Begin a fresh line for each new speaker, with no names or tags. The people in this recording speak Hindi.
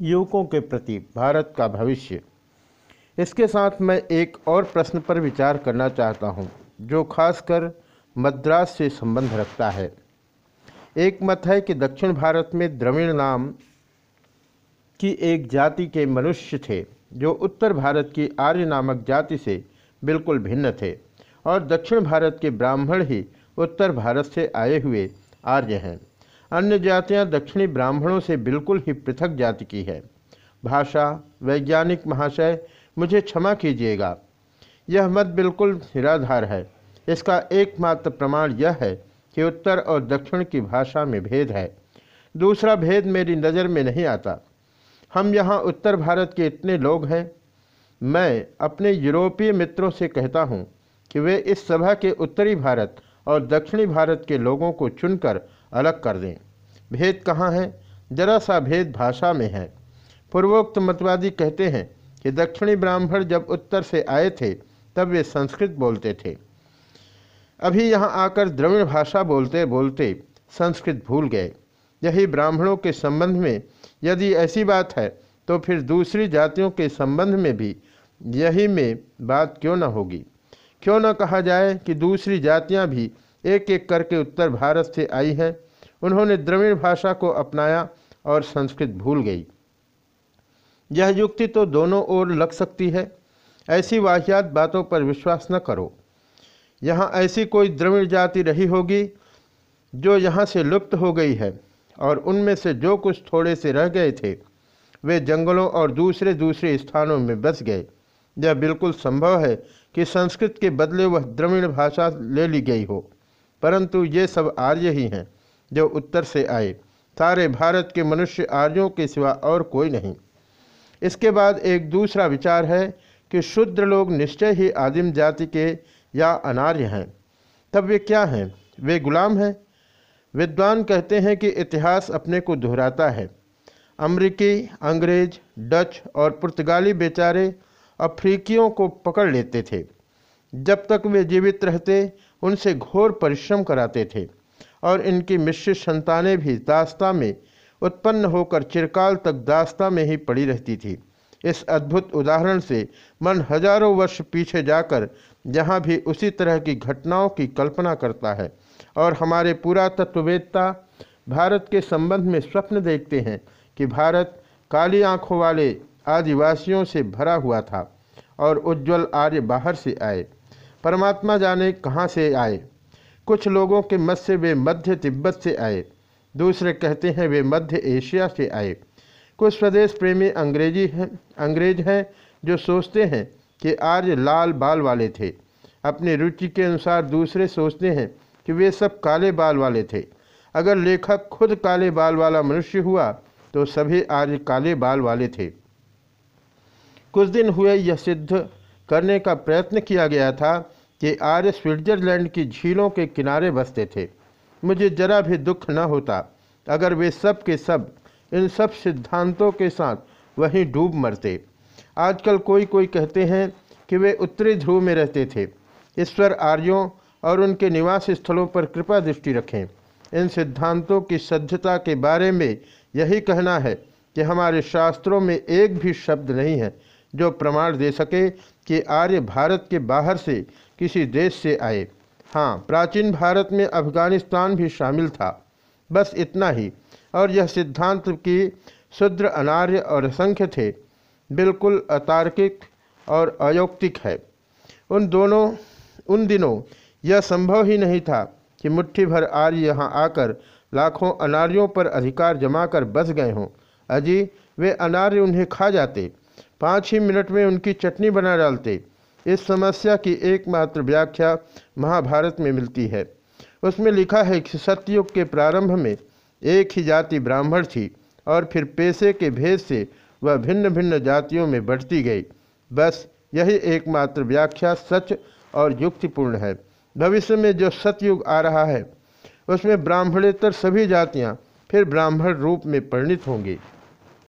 युवकों के प्रति भारत का भविष्य। इसके साथ मैं एक और प्रश्न पर विचार करना चाहता हूँ, जो खासकर मद्रास से संबंध रखता है। एक मत है कि दक्षिण भारत में द्रविड़ नाम की एक जाति के मनुष्य थे, जो उत्तर भारत की आर्य नामक जाति से बिल्कुल भिन्न थे, और दक्षिण भारत के ब्राह्मण ही उत्तर भारत से आए हुए आर्य हैं। अन्य जातियाँ दक्षिणी ब्राह्मणों से बिल्कुल ही पृथक जाति की है। भाषा, वैज्ञानिक महाशय, मुझे क्षमा कीजिएगा। यह मत बिल्कुल निराधार है। इसका एकमात्र प्रमाण यह है कि उत्तर और दक्षिण की भाषा में भेद है। दूसरा भेद मेरी नज़र में नहीं आता। हम यहाँ उत्तर भारत के इतने लोग हैं। मैं अपने यूरोपीय मित्रों से कहता हूँ कि वे इस सभा के उत्तरी भारत और दक्षिणी भारत के लोगों को चुनकर अलग कर दें। भेद कहाँ है? जरा सा भेद भाषा में है। पूर्वोक्त मतवादी कहते हैं कि दक्षिणी ब्राह्मण जब उत्तर से आए थे, तब वे संस्कृत बोलते थे। अभी यहाँ आकर द्रविड़ भाषा बोलते बोलते संस्कृत भूल गए। यही ब्राह्मणों के संबंध में यदि ऐसी बात है तो फिर दूसरी जातियों के संबंध में भी यही में बात क्यों न होगी? क्यों न कहा जाए कि दूसरी जातियाँ भी एक एक करके उत्तर भारत से आई हैं? उन्होंने द्रविड़ भाषा को अपनाया और संस्कृत भूल गई। यह युक्ति तो दोनों ओर लग सकती है। ऐसी वाहियात बातों पर विश्वास न करो। यहाँ ऐसी कोई द्रविड़ जाति रही होगी जो यहाँ से लुप्त हो गई है और उनमें से जो कुछ थोड़े से रह गए थे, वे जंगलों और दूसरे दूसरे स्थानों में बस गए। यह बिल्कुल संभव है कि संस्कृत के बदले वह द्रविड़ भाषा ले ली गई हो, परंतु ये सब आर्य ही हैं। जो उत्तर से आए। सारे भारत के मनुष्य आर्यों के सिवा और कोई नहीं। इसके बाद एक दूसरा विचार है कि शुद्र लोग निश्चय ही आदिम जाति के या अनार्य हैं। तब वे क्या हैं? वे गुलाम हैं? विद्वान कहते हैं कि इतिहास अपने को दोहराता है। अमरीकी, अंग्रेज़, डच और पुर्तगाली बेचारे अफ्रीकियों को पकड़ लेते थे। जब तक वे जीवित रहते, उनसे घोर परिश्रम कराते थे। और इनकी मिश्रित संतानें भी दास्ता में उत्पन्न होकर चिरकाल तक दास्ता में ही पड़ी रहती थी। इस अद्भुत उदाहरण से मन हज़ारों वर्ष पीछे जाकर जहाँ भी उसी तरह की घटनाओं की कल्पना करता है और हमारे पुरातत्ववेत्ता भारत के संबंध में स्वप्न देखते हैं कि भारत काली आँखों वाले आदिवासियों से भरा हुआ था और उज्जवल आर्य बाहर से आए। परमात्मा जाने कहाँ से आए? कुछ लोगों के मत से वे मध्य तिब्बत से आए, दूसरे कहते हैं वे मध्य एशिया से आए। कुछ स्वदेश प्रेमी अंग्रेज़ी हैं, अंग्रेज़ हैं जो सोचते हैं कि आर्य लाल बाल वाले थे। अपनी रुचि के अनुसार दूसरे सोचते हैं कि वे सब काले बाल वाले थे। अगर लेखक खुद काले बाल वाला मनुष्य हुआ तो सभी आर्य काले बाल वाले थे। कुछ दिन हुए यह सिद्ध करने का प्रयत्न किया गया था कि आर्य स्विट्जरलैंड की झीलों के किनारे बसते थे। मुझे जरा भी दुख न होता, अगर वे सब के सब, इन सब सिद्धांतों के साथ वहीं डूब मरते। आजकल कोई कोई कहते हैं कि वे उत्तरी ध्रुव में रहते थे। ईश्वर आर्यों और उनके निवास स्थलों पर कृपा दृष्टि रखें। इन सिद्धांतों की सभ्यता के बारे में यही कहना है कि हमारे शास्त्रों में एक भी शब्द नहीं है। जो प्रमाण दे सके कि आर्य भारत के बाहर से किसी देश से आए। हाँ प्राचीन भारत में अफ़गानिस्तान भी शामिल था। बस इतना ही, और यह सिद्धांत कि शुद्र, अनार्य और असंख्य थे, बिल्कुल अतार्किक और अयोक्तिक है। उन दोनों, उन दिनों यह संभव ही नहीं था कि मुट्ठी भर आर्य यहाँ आकर लाखों अनार्यों पर अधिकार जमाकर बस गए हों। अजी, वे अनार्य उन्हें खा जाते पाँच ही मिनट में उनकी चटनी बना डालते। इस समस्या की एकमात्र व्याख्या महाभारत में मिलती है। उसमें लिखा है कि सतयुग के प्रारंभ में एक ही जाति ब्राह्मण थी और फिर पेशे के भेद से वह भिन्न भिन्न जातियों में बढ़ती गई। बस यही एकमात्र व्याख्या सच और युक्तिपूर्ण है। भविष्य में जो सतयुग आ रहा है, उसमें ब्राह्मणेतर सभी जातियाँ फिर ब्राह्मण रूप में परिणित होंगी।